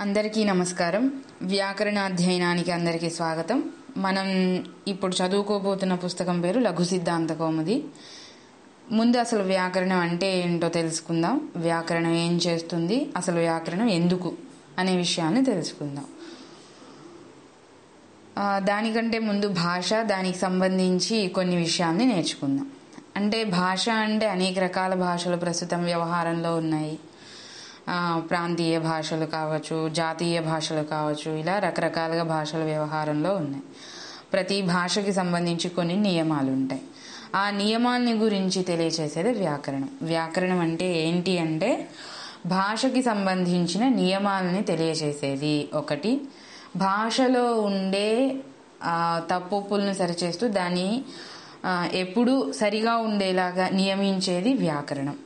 అందరికీ నమస్కారం. వ్యాకరణ అధ్యయనానికి అందరికీ స్వాగతం. మనం ఇప్పుడు చదువుకోబోతున్న పుస్తకం పేరు లఘు సిద్ధాంత కౌముది. ముందు అసలు వ్యాకరణం అంటే ఏంటో తెలుసుకుందాం. వ్యాకరణం ఏం చేస్తుంది? అసలు వ్యాకరణం ఎందుకు? అనే విషయాన్ని తెలుసుకుందాం. దానికంటే ముందు భాష దానికి సంబంధించి కొన్ని విషయాల్ని నేర్చుకుందాం. అంటే భాష అంటే అనేక రకాల భాషలు ప్రస్తుతం వ్యవహారంలో ఉన్నాయి. ప్రాంతీయ భాషలు కావచ్చు జాతీయ భాషలు కావచ్చు ఇలా రకరకాలుగా భాషల వ్యవహారంలో ఉన్నాయి. ప్రతి భాషకి సంబంధించి కొన్ని నియమాలు ఉంటాయి ఆ నియమాల్ని గురించి తెలియచేసేది వ్యాకరణం. వ్యాకరణం అంటే ఏంటి అంటే భాషకి సంబంధించిన నియమాలని తెలియచేసేది ఒకటి. భాషలో ఉండే తప్పులను సరిచేస్తూ దాన్ని ఎప్పుడు ఎప్పుడూ సరిగా ఉండేలాగా నియమించేది వ్యాకరణం.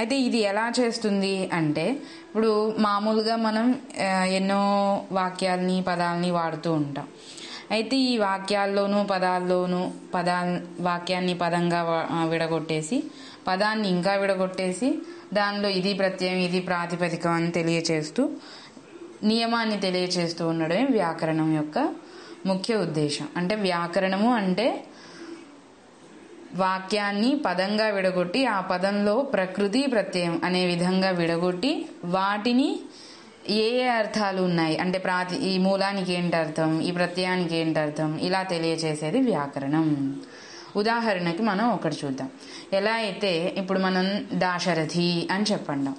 అయితే ఇది ఎలా చేస్తుంది అంటే ఇప్పుడు మామూలుగా మనం ఎన్నో వాక్యాల్ని పదాలని వాడుతూ ఉంటాం. అయితే ఈ వాక్యాల్లోనూ పదాల్లోనూ పదా వాక్యాన్ని పదంగా విడగొట్టేసి పదాన్ని ఇంకా విడగొట్టేసి దానిలో ఇది ప్రత్యయం ఇది ప్రాతిపదికం అని తెలియచేస్తూ నియమాన్ని తెలియచేస్తూ ఉండడమే వ్యాకరణం యొక్క ముఖ్య ఉద్దేశం. అంటే వ్యాకరణము అంటే వాక్యాన్ని పదంగా విడగొట్టి ఆ పదంలో ప్రకృతి ప్రత్యయం అనే విధంగా విడగొట్టి వాటిని ఏ ఏ అర్థాలు ఉన్నాయి? అంటే ప్రాతి ఈ మూలానికి ఏంటి అర్థం? ఈ ప్రత్యయానికి ఏంటి అర్థం? ఇలా తెలియచేసేది వ్యాకరణం. ఉదాహరణకి మనం ఒకటి చూద్దాం. ఎలా అయితే ఇప్పుడు మనం దాశరథి అని చెప్పండి.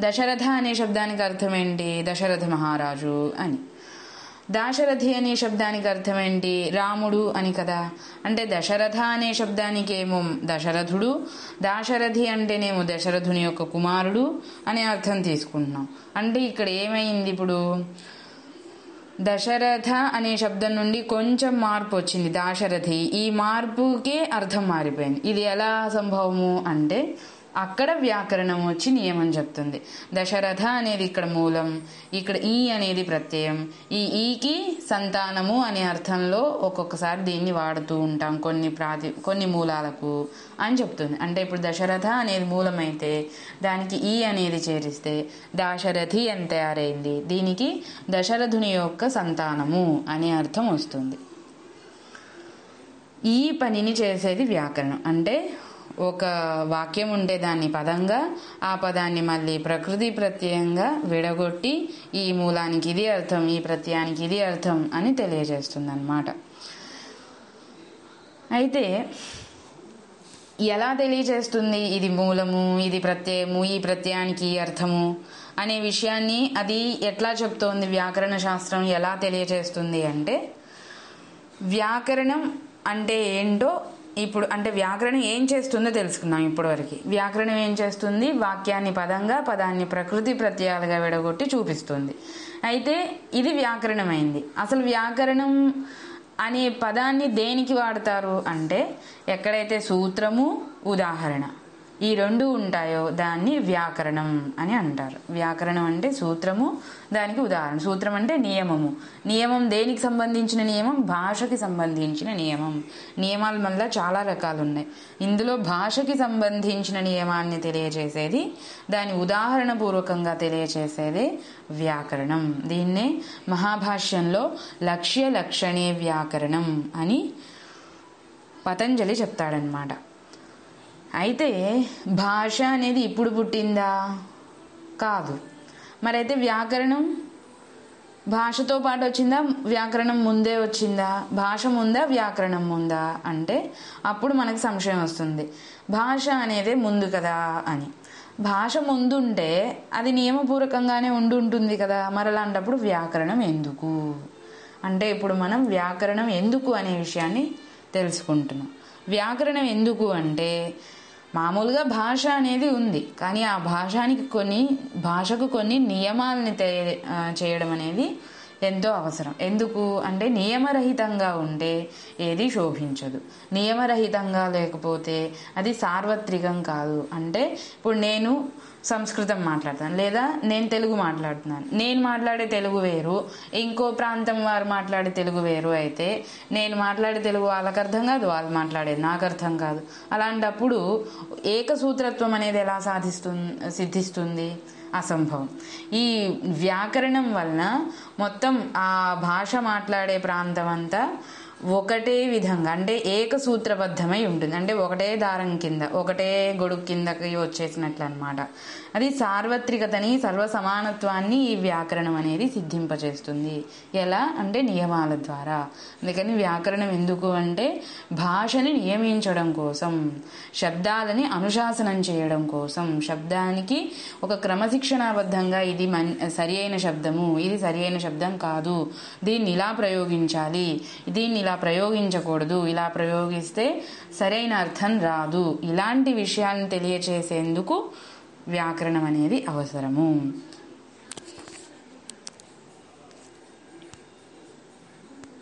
దశరథ అనే శబ్దానికి అర్థం ఏంటి? దశరథ మహారాజు అని. దాశరథి అనే శబ్దానికి అర్థం ఏంటి రాముడు అని కదా. అంటే దశరథ అనే శబ్దానికి ఏమో దశరథుడు దాశరథి అంటేనేమో దశరథుని యొక్క కుమారుడు అనే అర్థం తీసుకుంటున్నాం. అంటే ఇక్కడ ఏమైంది ఇప్పుడు? దశరథ అనే శబ్దం నుండి కొంచెం మార్పు వచ్చింది. దాశరథి ఈ మార్పుకే అర్థం మారిపోయింది. ఇది ఎలా సంభవము అంటే అక్కడ వ్యాకరణం వచ్చి నియమం చెప్తుంది. దశరథ అనేది ఇక్కడ మూలం ఇక్కడ ఈ అనేది ప్రత్యయం. ఈ ఈకి సంతానము అనే అర్థంలో ఒక్కొక్కసారి దీన్ని వాడుతూ ఉంటాం కొన్ని ప్రాతి కొన్ని మూలాలకు అని చెప్తుంది. అంటే ఇప్పుడు దశరథ అనేది మూలమైతే దానికి ఈ అనేది చేరిస్తే దాశరథి అని తయారైంది. దీనికి దశరథుని యొక్క సంతానము అనే అర్థం వస్తుంది. ఈ పనిని చేసేది వ్యాకరణం. అంటే ఒక వాక్యం ఉండే దాని పదంగా ఆ పదాన్ని మళ్ళీ ప్రకృతి ప్రత్యయంగా విడగొట్టి ఈ మూలానికి ఇది అర్థం ఈ ప్రత్యయానికి ఇది అర్థం అని తెలియజేస్తుంది అన్నమాట అయితే ఎలా తెలియజేస్తుంది ఇది మూలము ఇది ప్రత్యయము ఈ ప్రత్యయానికి ఈ అర్థము అనే విషయాన్ని అది ఎట్లా చెప్తోంది వ్యాకరణ శాస్త్రం ఎలా తెలియజేస్తుంది అంటే వ్యాకరణం అంటే ఏంటో ఇప్పుడు అంటే వ్యాకరణం ఏం చేస్తుందో తెలుసుకుందాం ఇప్పటివరకు. వ్యాకరణం ఏం చేస్తుంది? వాక్యాన్ని పదంగా పదాన్ని ప్రకృతి ప్రత్యయాలుగా విడగొట్టి చూపిస్తుంది. అయితే ఇది వ్యాకరణమైంది. అసలు వ్యాకరణం అనే పదాన్ని దేనికి వాడతారు? అంటే ఎక్కడైతే సూత్రము ఉదాహరణ. ఈ రెండు ఉంటాయో దాన్ని వ్యాకరణం అని అంటారు. వ్యాకరణం అంటే సూత్రము దానికి ఉదాహరణ. సూత్రం అంటే నియమము. నియమం దేనికి సంబంధించిన నియమం? భాషకి సంబంధించిన నియమం. నియమాలు మళ్ళీ చాలా రకాలు ఉన్నాయి. ఇందులో భాషకి సంబంధించిన నియమాన్ని తెలియజేసేది దాని ఉదాహరణ పూర్వకంగా తెలియజేసేదే వ్యాకరణం. దీన్నే మహాభాష్యంలో లక్ష్య లక్షణే వ్యాకరణం అని పతంజలి చెప్తాడనమాట అయితే భాష అనేది ఇప్పుడు పుట్టిందా? కాదు. మరైతే వ్యాకరణం? భాషతో పాటు వచ్చిందా? వ్యాకరణం ముందే వచ్చిందా? భాష ముందా వ్యాకరణం ముందా? అంటే అప్పుడు మనకు సంశయం వస్తుంది. భాష అనేది ముందు కదా అని. భాష ముందుంటే అది నియమపూర్వకంగానే ఉండి ఉంటుంది కదా. మరి అలాంటప్పుడు వ్యాకరణం ఎందుకు? అంటే ఇప్పుడు మనం వ్యాకరణం ఎందుకు అనే విషయాన్ని తెలుసుకుంటున్నాం. వ్యాకరణం ఎందుకు అంటే మామూలుగా భాష అనేది ఉంది. కానీ ఆ భాషానికి కొన్ని భాషకు కొన్ని నియమాలని చేయడం అనేది ఎంతో అవసరం. ఎందుకు అంటే నియమరహితంగా ఉంటే ఏది శోభించదు. నియమరహితంగా లేకపోతే అది సార్వత్రికం కాదు. అంటే ఇప్పుడు నేను సంస్కృతం మాట్లాడతాను. లేదా నేను తెలుగు మాట్లాడుతున్నాను. నేను మాట్లాడే తెలుగు వేరు. ఇంకో ప్రాంతం వారు మాట్లాడే తెలుగు వేరు అయితే నేను మాట్లాడే తెలుగు వాళ్ళకి అర్థం కాదు వాళ్ళు మాట్లాడేది నాకు అర్థం కాదు. అలాంటప్పుడు ఏకసూత్రత్వం అనేది ఎలా సాధిస్తుంది సిద్ధిస్తుంది? అసంభవం. ఈ వ్యాకరణం వలన మొత్తం ఆ భాష మాట్లాడే ప్రాంతం అంతా ఒకటే విధంగా అంటే ఏక సూత్రబద్ధమై ఉంటుంది. అంటే ఒకటే దారం కింద ఒకటే గొడుగు కిందకి వచ్చేసినట్లు అనమాట అది సార్వత్రికతని సర్వ సమానత్వాన్ని ఈ వ్యాకరణం అనేది సిద్ధింపజేస్తుంది. ఎలా? అంటే నియమాల ద్వారా. అందుకని వ్యాకరణం ఎందుకు అంటే భాషని నియమించడం కోసం శబ్దాలని అనుశాసనం చేయడం కోసం. శబ్దానికి ఒక క్రమశిక్షణాబద్ధంగా ఇది మన్ సరి అయిన శబ్దము ఇది సరి అయిన శబ్దం కాదు. దీన్ని ఇలా ప్రయోగించాలి? దీన్ని ఇలా ప్రయోగించకూడదు ఇలా ప్రయోగిస్తే సరైన అర్థం రాదు. ఇలాంటి విషయాలను తెలియచేసేందుకు వ్యాకరణం అనేది అవసరము.